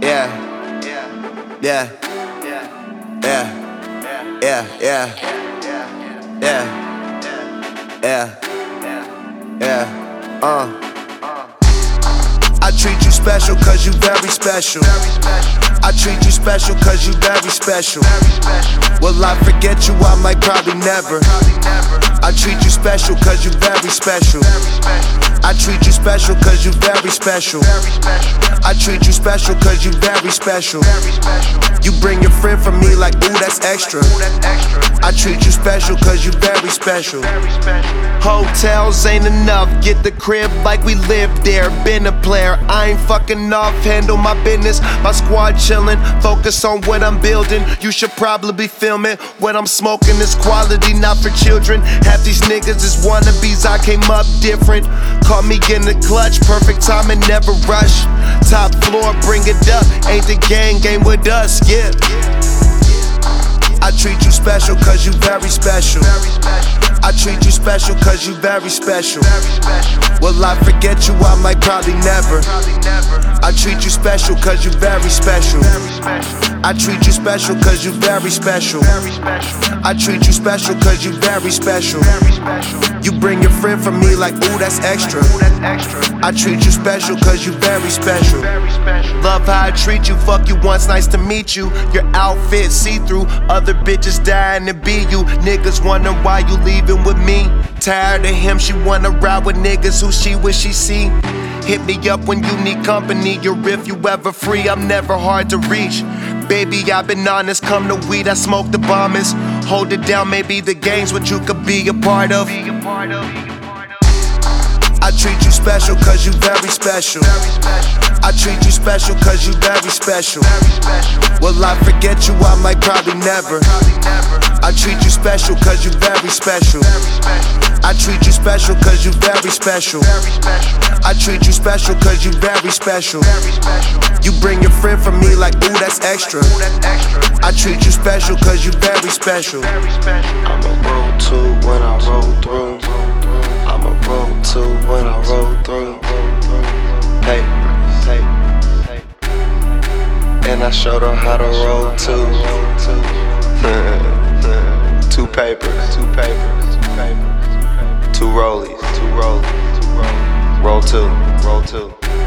Yeah. Yeah. Yeah. Yeah. Yeah. Yeah. Yeah. Yeah. Yeah. Uh. I treat you special cause you very special. I treat you special cause you very special. Will I forget you? I might probably never. I treat you special cause you very special. I treat you special cause you very special. I treat you special cause you very special. You bring your friend for me like, ooh, that's extra. I treat you special cause you very special. Hotels ain't enough, get the crib like we live there. Been a player, I ain't fucking off, handle my business. My squad chillin', focus on what I'm building. You should probably be filming what I'm smoking. This quality, not for children. Half these niggas is wannabes, I came up different. Caught me in the clutch, perfect time and never rush. Top floor, bring it up. Ain't the gang game with us, yeah. I treat you special cause you very special. I treat you special cause you very special. Will I forget you? I might probably never. I treat you special cause you very special. I treat you special cause you very special. I treat you special cause you very special. You bring your friend from me like, ooh, that's extra. I treat you special cause you very special. Love how I treat you, fuck you once, nice to meet you. Your outfit see through, other bitches dying to be you. Niggas wonder why you leaving with me. Tired of him, she wanna ride with niggas who she wish she see. Hit me up when you need company, or if you ever free, I'm never hard to reach. Baby, I've been honest, come to weed, I smoke the bombers. Hold it down, maybe the game's what you could be a part of. I treat you special cause you very special. I treat you special cause you very special. Will I forget you? I might probably never. I treat you special cause you very special. I treat you special cause you very special. I treat you special cause you very special. You bring your friend for me like, ooh, that's extra. I treat you special cause you very special. I'm a roll two when I roll through. I'm a roll two when I roll through. Hey, hey, and I showed her how to roll two. papers, two papers, two papers, two rollies, two rollies, two rollies. Roll two, roll two.